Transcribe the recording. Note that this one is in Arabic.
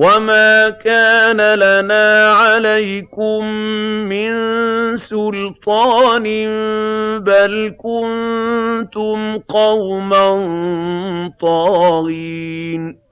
وَمَا كَانَ لَنَا عَلَيْكُم مِّن سُلْطَانٍ ۖ بَلْ كُنتُمْ قَوْمًا طَاغِينَ